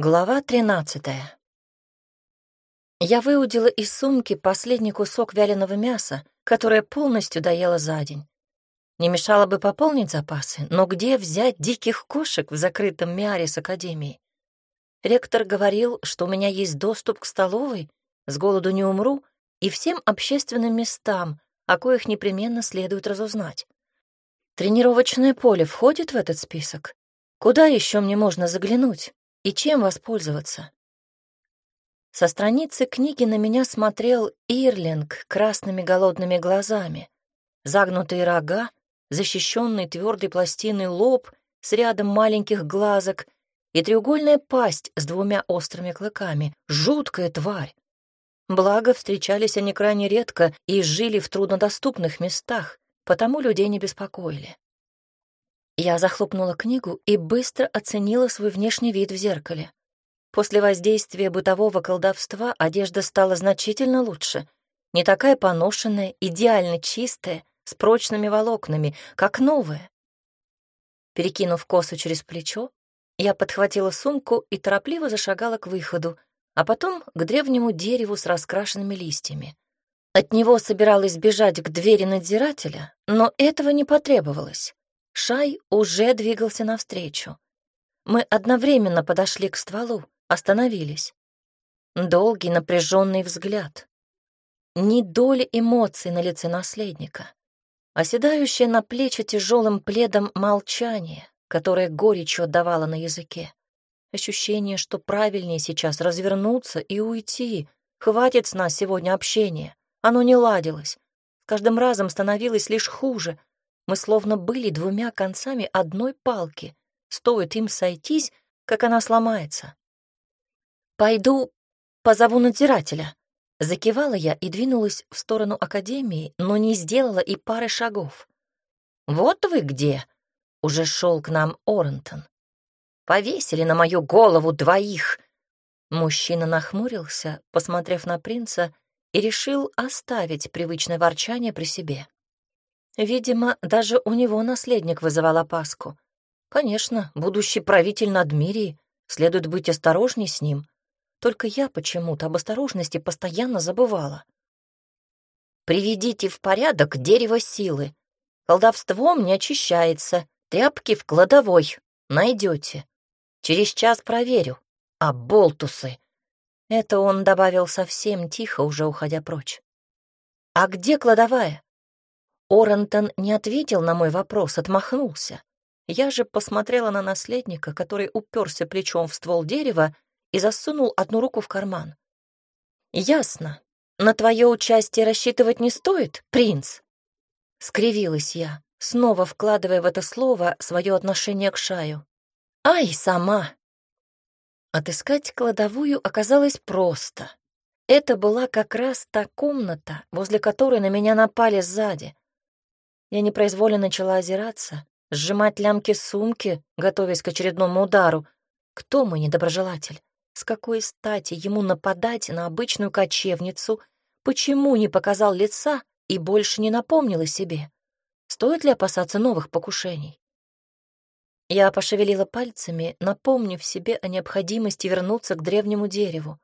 Глава тринадцатая. Я выудила из сумки последний кусок вяленого мяса, которое полностью доела за день. Не мешало бы пополнить запасы, но где взять диких кошек в закрытом миаре с академией? Ректор говорил, что у меня есть доступ к столовой, с голоду не умру, и всем общественным местам, о коих непременно следует разузнать. Тренировочное поле входит в этот список? Куда еще мне можно заглянуть? И чем воспользоваться. Со страницы книги на меня смотрел Ирлинг красными голодными глазами, загнутые рога, защищенный твердой пластиной лоб с рядом маленьких глазок и треугольная пасть с двумя острыми клыками. Жуткая тварь. Благо, встречались они крайне редко и жили в труднодоступных местах, потому людей не беспокоили. Я захлопнула книгу и быстро оценила свой внешний вид в зеркале. После воздействия бытового колдовства одежда стала значительно лучше. Не такая поношенная, идеально чистая, с прочными волокнами, как новая. Перекинув косу через плечо, я подхватила сумку и торопливо зашагала к выходу, а потом к древнему дереву с раскрашенными листьями. От него собиралась бежать к двери надзирателя, но этого не потребовалось. Шай уже двигался навстречу. Мы одновременно подошли к стволу, остановились. Долгий напряженный взгляд. Ни доли эмоций на лице наследника. Оседающее на плечи тяжелым пледом молчание, которое горечью отдавало на языке. Ощущение, что правильнее сейчас развернуться и уйти. Хватит с нас сегодня общения. Оно не ладилось. С каждым разом становилось лишь хуже. Мы словно были двумя концами одной палки. Стоит им сойтись, как она сломается. «Пойду позову надзирателя», — закивала я и двинулась в сторону академии, но не сделала и пары шагов. «Вот вы где!» — уже шел к нам Орентон. «Повесили на мою голову двоих!» Мужчина нахмурился, посмотрев на принца, и решил оставить привычное ворчание при себе. Видимо, даже у него наследник вызывал опаску. Конечно, будущий правитель Надмирии, следует быть осторожней с ним. Только я почему-то об осторожности постоянно забывала. «Приведите в порядок дерево силы. Колдовством не очищается, тряпки в кладовой. Найдете. Через час проверю. А болтусы!» Это он добавил совсем тихо, уже уходя прочь. «А где кладовая?» Орентон не ответил на мой вопрос, отмахнулся. Я же посмотрела на наследника, который уперся плечом в ствол дерева и засунул одну руку в карман. «Ясно. На твое участие рассчитывать не стоит, принц?» Скривилась я, снова вкладывая в это слово свое отношение к Шаю. «Ай, сама!» Отыскать кладовую оказалось просто. Это была как раз та комната, возле которой на меня напали сзади. Я непроизвольно начала озираться, сжимать лямки сумки, готовясь к очередному удару. Кто мой недоброжелатель? С какой стати ему нападать на обычную кочевницу? Почему не показал лица и больше не напомнил о себе? Стоит ли опасаться новых покушений? Я пошевелила пальцами, напомнив себе о необходимости вернуться к древнему дереву.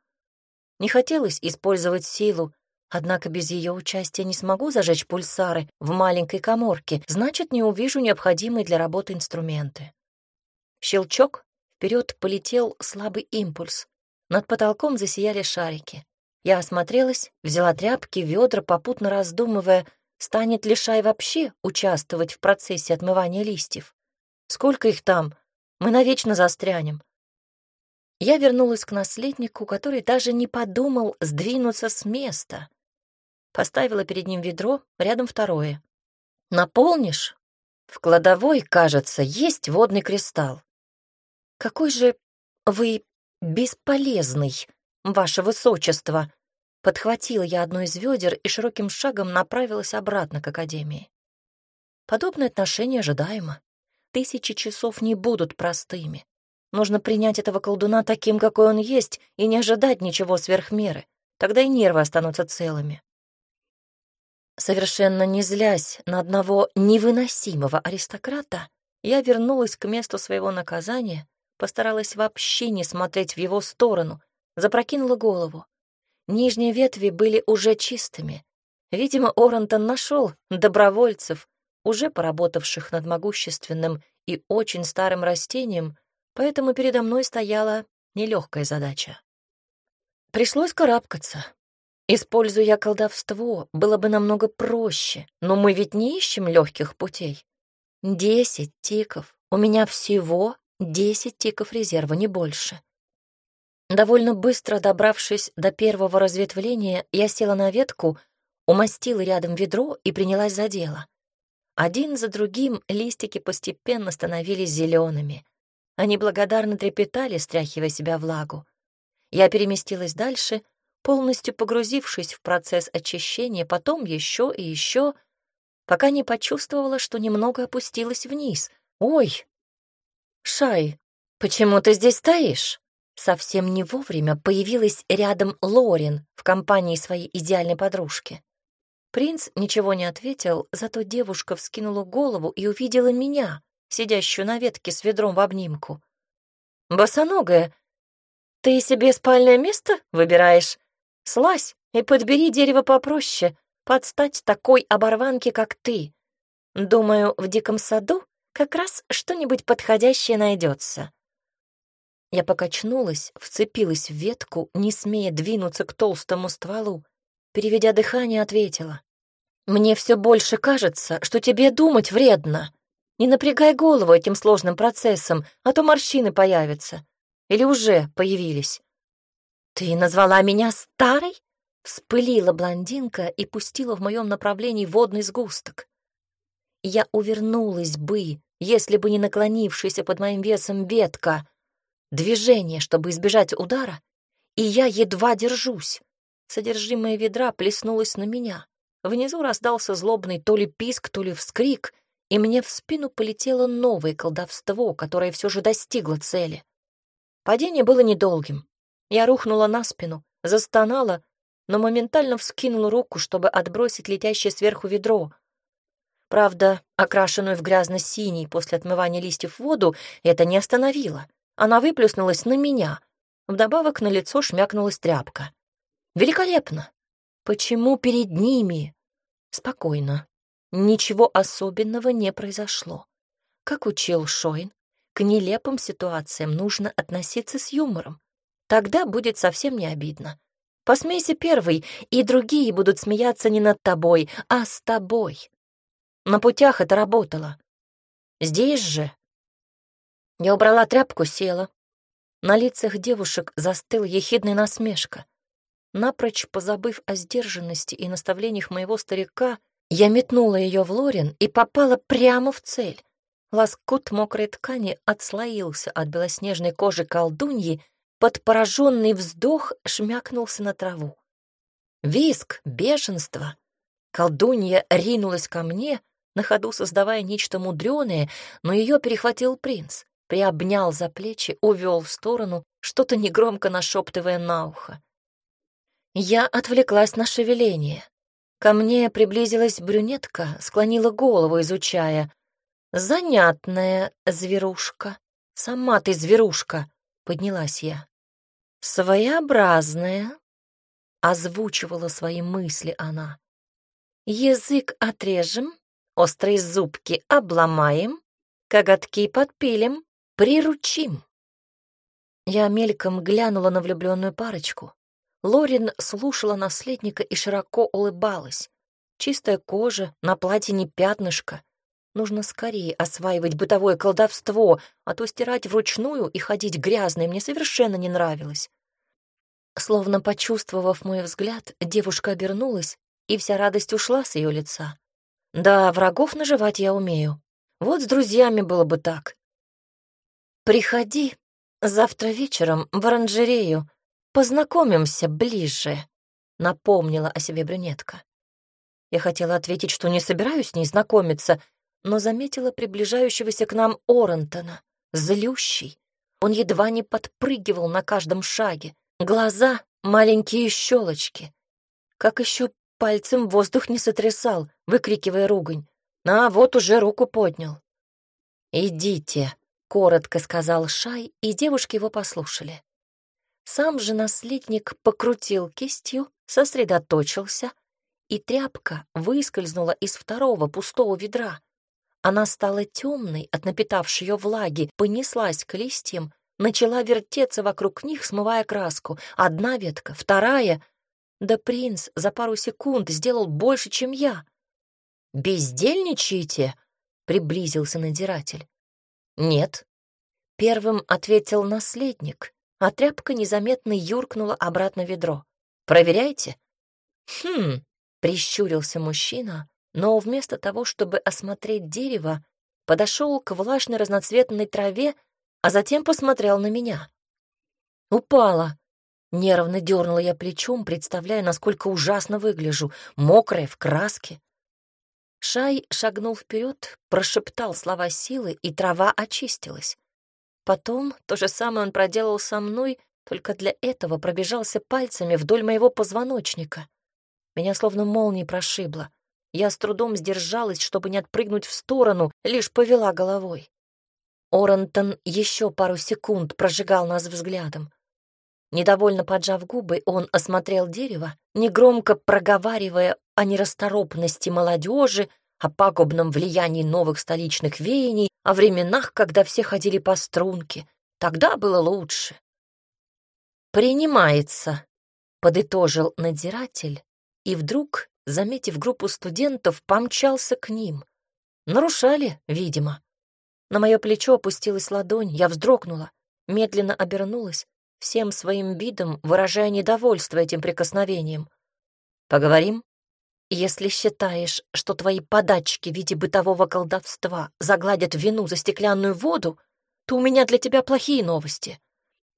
Не хотелось использовать силу, Однако без ее участия не смогу зажечь пульсары в маленькой коморке, значит, не увижу необходимые для работы инструменты. Щелчок, вперед полетел слабый импульс. Над потолком засияли шарики. Я осмотрелась, взяла тряпки, ведра, попутно раздумывая, станет ли Шай вообще участвовать в процессе отмывания листьев. Сколько их там? Мы навечно застрянем. Я вернулась к наследнику, который даже не подумал сдвинуться с места. Поставила перед ним ведро, рядом второе. «Наполнишь?» В кладовой, кажется, есть водный кристалл. «Какой же вы бесполезный, ваше высочество!» Подхватила я одно из ведер и широким шагом направилась обратно к академии. Подобное отношение ожидаемо. Тысячи часов не будут простыми. Нужно принять этого колдуна таким, какой он есть, и не ожидать ничего сверх меры. Тогда и нервы останутся целыми. Совершенно не злясь на одного невыносимого аристократа, я вернулась к месту своего наказания, постаралась вообще не смотреть в его сторону, запрокинула голову. Нижние ветви были уже чистыми. Видимо, Орантон нашел добровольцев, уже поработавших над могущественным и очень старым растением, поэтому передо мной стояла нелегкая задача. Пришлось карабкаться. Используя колдовство, было бы намного проще, но мы ведь не ищем легких путей. Десять тиков. У меня всего десять тиков резерва, не больше. Довольно быстро добравшись до первого разветвления, я села на ветку, умастила рядом ведро и принялась за дело. Один за другим листики постепенно становились зелеными. Они благодарно трепетали, стряхивая себя влагу. Я переместилась дальше, полностью погрузившись в процесс очищения, потом еще и еще, пока не почувствовала, что немного опустилась вниз. «Ой!» «Шай, почему ты здесь стоишь?» Совсем не вовремя появилась рядом Лорин в компании своей идеальной подружки. Принц ничего не ответил, зато девушка вскинула голову и увидела меня, сидящую на ветке с ведром в обнимку. «Босоногая, ты себе спальное место выбираешь? Слазь и подбери дерево попроще, подстать такой оборванке, как ты. Думаю, в диком саду как раз что-нибудь подходящее найдется. Я покачнулась, вцепилась в ветку, не смея двинуться к толстому стволу. Переведя дыхание, ответила. «Мне все больше кажется, что тебе думать вредно. Не напрягай голову этим сложным процессом, а то морщины появятся. Или уже появились». «Ты назвала меня старой?» Вспылила блондинка и пустила в моем направлении водный сгусток. Я увернулась бы, если бы не наклонившаяся под моим весом ветка — Движение, чтобы избежать удара, и я едва держусь. Содержимое ведра плеснулось на меня. Внизу раздался злобный то ли писк, то ли вскрик, и мне в спину полетело новое колдовство, которое все же достигло цели. Падение было недолгим. Я рухнула на спину, застонала, но моментально вскинула руку, чтобы отбросить летящее сверху ведро. Правда, окрашенную в грязно-синий после отмывания листьев воду это не остановило. Она выплюснулась на меня. Вдобавок на лицо шмякнулась тряпка. Великолепно! Почему перед ними? Спокойно. Ничего особенного не произошло. Как учил Шойн, к нелепым ситуациям нужно относиться с юмором. Тогда будет совсем не обидно. Посмейся первый, и другие будут смеяться не над тобой, а с тобой. На путях это работало. Здесь же я убрала тряпку, села. На лицах девушек застыл ехидная насмешка. Напрочь позабыв о сдержанности и наставлениях моего старика, я метнула ее в Лорин и попала прямо в цель. Лоскут мокрой ткани отслоился от белоснежной кожи колдуньи, под пораженный вздох шмякнулся на траву. Виск, бешенство. Колдунья ринулась ко мне, на ходу создавая нечто мудреное, но ее перехватил принц приобнял за плечи, увел в сторону, что-то негромко нашептывая на ухо. Я отвлеклась на шевеление. Ко мне приблизилась брюнетка, склонила голову, изучая. «Занятная зверушка. Сама ты зверушка», — поднялась я. «Своеобразная», — озвучивала свои мысли она. «Язык отрежем, острые зубки обломаем, коготки подпилим, Приручим. Я мельком глянула на влюбленную парочку. Лорин слушала наследника и широко улыбалась. Чистая кожа, на платье не пятнышко. Нужно скорее осваивать бытовое колдовство, а то стирать вручную и ходить грязной мне совершенно не нравилось. Словно почувствовав мой взгляд, девушка обернулась, и вся радость ушла с ее лица. Да, врагов наживать я умею. Вот с друзьями было бы так. «Приходи завтра вечером в оранжерею, познакомимся ближе», — напомнила о себе брюнетка. Я хотела ответить, что не собираюсь с ней знакомиться, но заметила приближающегося к нам Орентона, злющий. Он едва не подпрыгивал на каждом шаге. Глаза — маленькие щелочки. Как еще пальцем воздух не сотрясал, выкрикивая ругань. А вот уже руку поднял. «Идите», — коротко сказал Шай, и девушки его послушали. Сам же наследник покрутил кистью, сосредоточился, и тряпка выскользнула из второго пустого ведра. Она стала темной от напитавшей ее влаги, понеслась к листьям, начала вертеться вокруг них, смывая краску. Одна ветка, вторая. Да принц за пару секунд сделал больше, чем я. «Бездельничаете?» — приблизился надзиратель. «Нет». Первым ответил наследник, а тряпка незаметно юркнула обратно в ведро. «Проверяйте?» «Хм», — прищурился мужчина, но вместо того, чтобы осмотреть дерево, подошел к влажной разноцветной траве, а затем посмотрел на меня. «Упала», Нервно дернула я плечом, представляя, насколько ужасно выгляжу, мокрая, в краске. Шай шагнул вперед, прошептал слова силы, и трава очистилась. Потом то же самое он проделал со мной, только для этого пробежался пальцами вдоль моего позвоночника. Меня словно молнией прошибло. Я с трудом сдержалась, чтобы не отпрыгнуть в сторону, лишь повела головой. Орентон еще пару секунд прожигал нас взглядом. Недовольно поджав губы, он осмотрел дерево, негромко проговаривая о нерасторопности молодежи, о пагубном влиянии новых столичных веяний, о временах, когда все ходили по струнке. Тогда было лучше. «Принимается», — подытожил надзиратель, и вдруг, заметив группу студентов, помчался к ним. Нарушали, видимо. На мое плечо опустилась ладонь, я вздрогнула, медленно обернулась всем своим видом выражая недовольство этим прикосновением. «Поговорим?» «Если считаешь, что твои подачки в виде бытового колдовства загладят вину за стеклянную воду, то у меня для тебя плохие новости».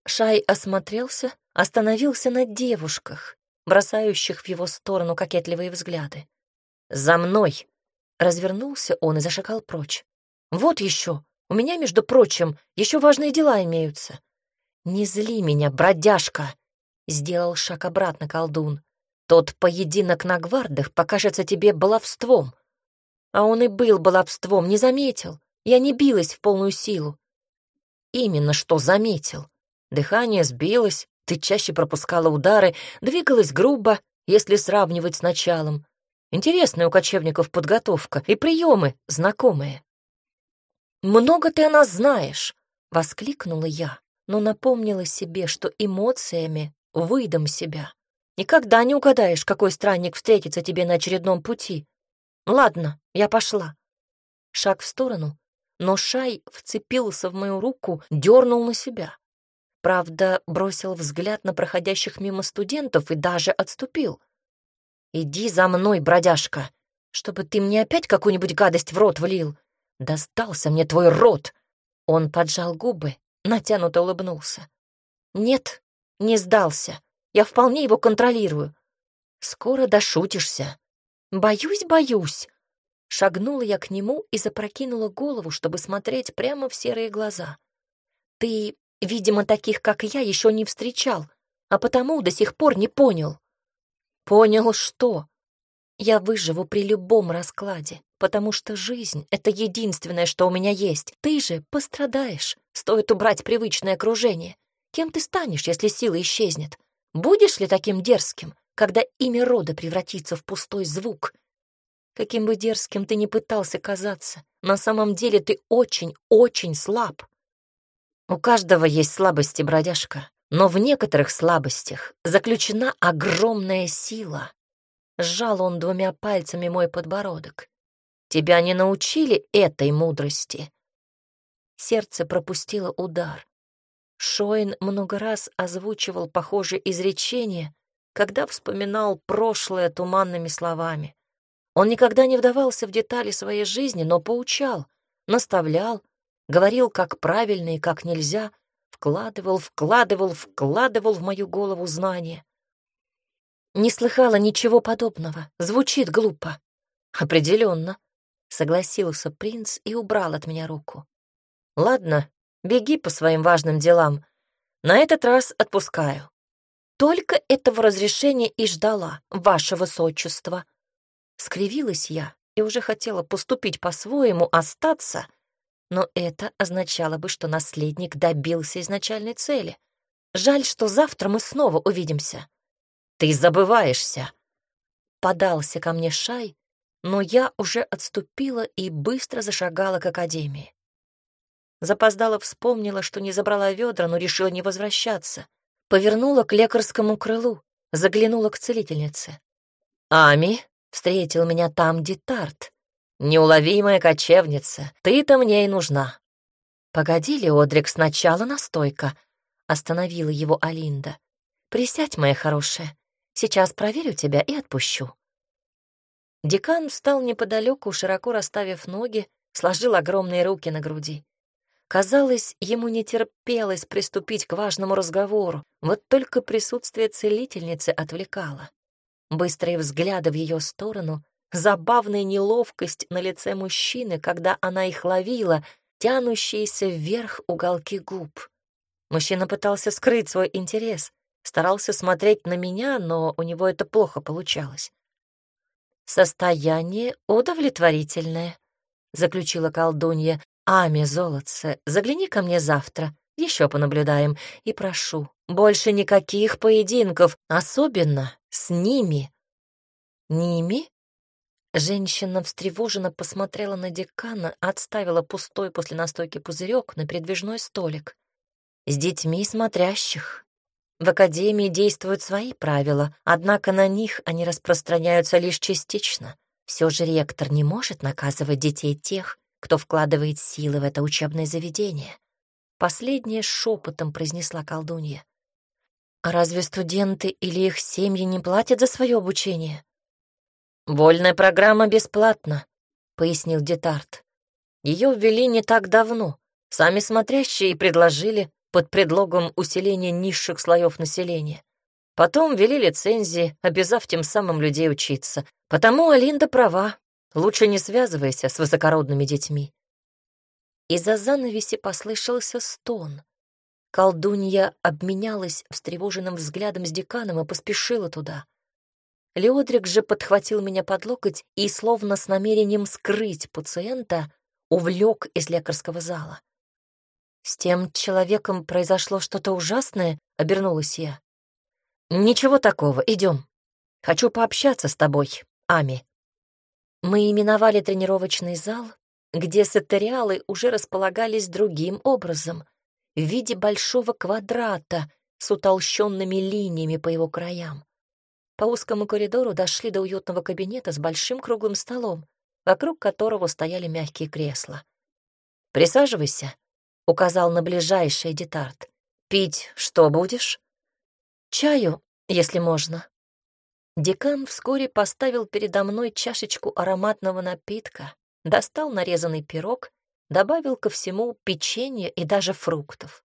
Шай осмотрелся, остановился на девушках, бросающих в его сторону кокетливые взгляды. «За мной!» Развернулся он и зашагал прочь. «Вот еще! У меня, между прочим, еще важные дела имеются. «Не зли меня, бродяжка!» — сделал шаг обратно колдун. «Тот поединок на гвардах покажется тебе баловством». А он и был баловством, не заметил. Я не билась в полную силу. Именно что заметил. Дыхание сбилось, ты чаще пропускала удары, двигалась грубо, если сравнивать с началом. Интересная у кочевников подготовка и приемы знакомые. «Много ты о нас знаешь!» — воскликнула я но напомнила себе, что эмоциями выдам себя. Никогда не угадаешь, какой странник встретится тебе на очередном пути. Ладно, я пошла. Шаг в сторону, но Шай вцепился в мою руку, дернул на себя. Правда, бросил взгляд на проходящих мимо студентов и даже отступил. «Иди за мной, бродяжка, чтобы ты мне опять какую-нибудь гадость в рот влил. Достался мне твой рот!» Он поджал губы, натянуто улыбнулся. «Нет, не сдался. Я вполне его контролирую. Скоро дошутишься. Боюсь, боюсь». Шагнула я к нему и запрокинула голову, чтобы смотреть прямо в серые глаза. «Ты, видимо, таких, как я, еще не встречал, а потому до сих пор не понял». «Понял что?» «Я выживу при любом раскладе потому что жизнь — это единственное, что у меня есть. Ты же пострадаешь, стоит убрать привычное окружение. Кем ты станешь, если сила исчезнет? Будешь ли таким дерзким, когда имя рода превратится в пустой звук? Каким бы дерзким ты ни пытался казаться, на самом деле ты очень-очень слаб. У каждого есть слабости, бродяжка, но в некоторых слабостях заключена огромная сила. Сжал он двумя пальцами мой подбородок. Тебя не научили этой мудрости?» Сердце пропустило удар. Шоин много раз озвучивал похожие изречения, когда вспоминал прошлое туманными словами. Он никогда не вдавался в детали своей жизни, но поучал, наставлял, говорил, как правильно и как нельзя, вкладывал, вкладывал, вкладывал в мою голову знания. Не слыхала ничего подобного. Звучит глупо. Определенно. Согласился принц и убрал от меня руку. «Ладно, беги по своим важным делам. На этот раз отпускаю. Только этого разрешения и ждала, ваше высочество». Скривилась я и уже хотела поступить по-своему, остаться, но это означало бы, что наследник добился изначальной цели. Жаль, что завтра мы снова увидимся. Ты забываешься. Подался ко мне Шай, но я уже отступила и быстро зашагала к академии. Запоздала вспомнила, что не забрала ведра, но решила не возвращаться. Повернула к лекарскому крылу, заглянула к целительнице. «Ами!» — встретил меня там Детарт. «Неуловимая кочевница, ты-то мне и нужна». «Погоди, Леодрик, сначала настойка», — остановила его Алинда. «Присядь, моя хорошая, сейчас проверю тебя и отпущу». Декан встал неподалеку, широко расставив ноги, сложил огромные руки на груди. Казалось, ему не терпелось приступить к важному разговору, вот только присутствие целительницы отвлекало. Быстрые взгляды в ее сторону, забавная неловкость на лице мужчины, когда она их ловила, тянущиеся вверх уголки губ. Мужчина пытался скрыть свой интерес, старался смотреть на меня, но у него это плохо получалось. «Состояние удовлетворительное», — заключила колдунья, «Ами, золотце, загляни ко мне завтра, еще понаблюдаем, и прошу, больше никаких поединков, особенно с ними». «Ними?» Женщина встревоженно посмотрела на декана, отставила пустой после настойки пузырек на передвижной столик. «С детьми смотрящих. В академии действуют свои правила, однако на них они распространяются лишь частично. Все же ректор не может наказывать детей тех, кто вкладывает силы в это учебное заведение. Последнее шепотом произнесла колдунья. А разве студенты или их семьи не платят за свое обучение? Вольная программа бесплатна, пояснил Детарт. Ее ввели не так давно. Сами смотрящие предложили под предлогом усиления низших слоев населения. Потом ввели лицензии, обязав тем самым людей учиться. Потому Алинда права. Лучше не связывайся с высокородными детьми. Из-за занавеси послышался стон. Колдунья обменялась встревоженным взглядом с деканом и поспешила туда. Леодрик же подхватил меня под локоть и, словно с намерением скрыть пациента, увлек из лекарского зала. «С тем человеком произошло что-то ужасное?» — обернулась я. «Ничего такого, идем. Хочу пообщаться с тобой, Ами». Мы именовали тренировочный зал, где сатериалы уже располагались другим образом, в виде большого квадрата с утолщенными линиями по его краям. По узкому коридору дошли до уютного кабинета с большим круглым столом, вокруг которого стояли мягкие кресла. «Присаживайся», — указал на ближайший детарт. «Пить что будешь?» «Чаю, если можно», Декан вскоре поставил передо мной чашечку ароматного напитка, достал нарезанный пирог, добавил ко всему печенье и даже фруктов.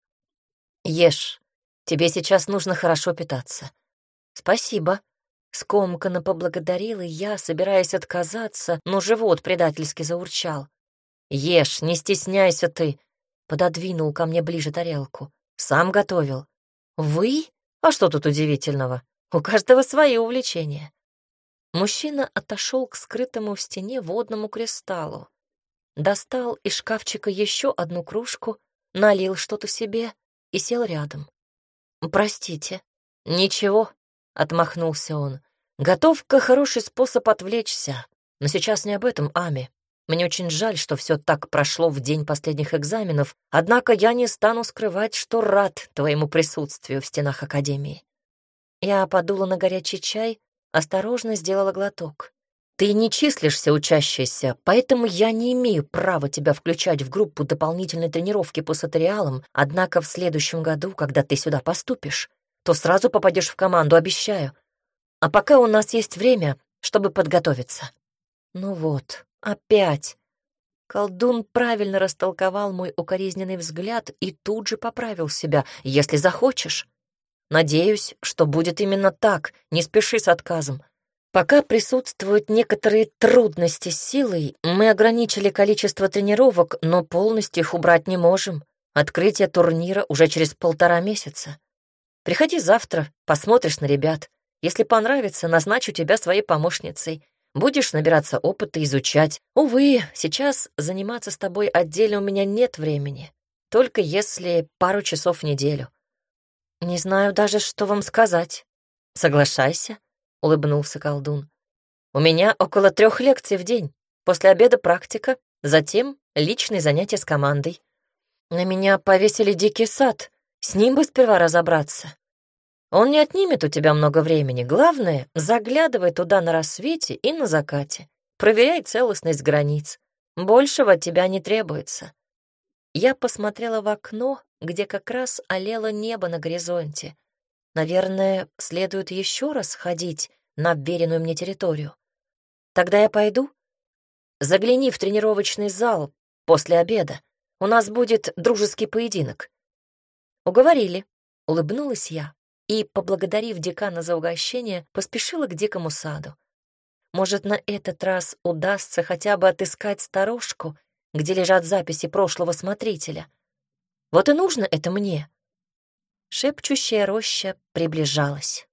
«Ешь, тебе сейчас нужно хорошо питаться». «Спасибо», — скомканно поблагодарила я, собираясь отказаться, но живот предательски заурчал. «Ешь, не стесняйся ты», — пододвинул ко мне ближе тарелку. «Сам готовил». «Вы? А что тут удивительного? У каждого свои увлечения. Мужчина отошел к скрытому в стене водному кристаллу, достал из шкафчика еще одну кружку, налил что-то себе и сел рядом. «Простите». «Ничего», — отмахнулся он. «Готовка — хороший способ отвлечься, но сейчас не об этом, Ами. Мне очень жаль, что все так прошло в день последних экзаменов, однако я не стану скрывать, что рад твоему присутствию в стенах Академии. Я подула на горячий чай, осторожно сделала глоток. «Ты не числишься учащейся, поэтому я не имею права тебя включать в группу дополнительной тренировки по сатериалам, однако в следующем году, когда ты сюда поступишь, то сразу попадешь в команду, обещаю. А пока у нас есть время, чтобы подготовиться». Ну вот, опять. Колдун правильно растолковал мой укоризненный взгляд и тут же поправил себя, если захочешь. Надеюсь, что будет именно так, не спеши с отказом. Пока присутствуют некоторые трудности с силой, мы ограничили количество тренировок, но полностью их убрать не можем. Открытие турнира уже через полтора месяца. Приходи завтра, посмотришь на ребят. Если понравится, назначу тебя своей помощницей. Будешь набираться опыта, изучать. Увы, сейчас заниматься с тобой отдельно у меня нет времени. Только если пару часов в неделю. Не знаю даже, что вам сказать. Соглашайся, — улыбнулся колдун. У меня около трех лекций в день. После обеда практика, затем личные занятия с командой. На меня повесили дикий сад. С ним бы сперва разобраться. Он не отнимет у тебя много времени. Главное, заглядывай туда на рассвете и на закате. Проверяй целостность границ. Большего от тебя не требуется. Я посмотрела в окно, где как раз олело небо на горизонте. Наверное, следует еще раз ходить на обверенную мне территорию. Тогда я пойду? Загляни в тренировочный зал после обеда. У нас будет дружеский поединок. Уговорили, улыбнулась я и, поблагодарив декана за угощение, поспешила к дикому саду. Может, на этот раз удастся хотя бы отыскать сторожку, где лежат записи прошлого смотрителя. Вот и нужно это мне. Шепчущая роща приближалась.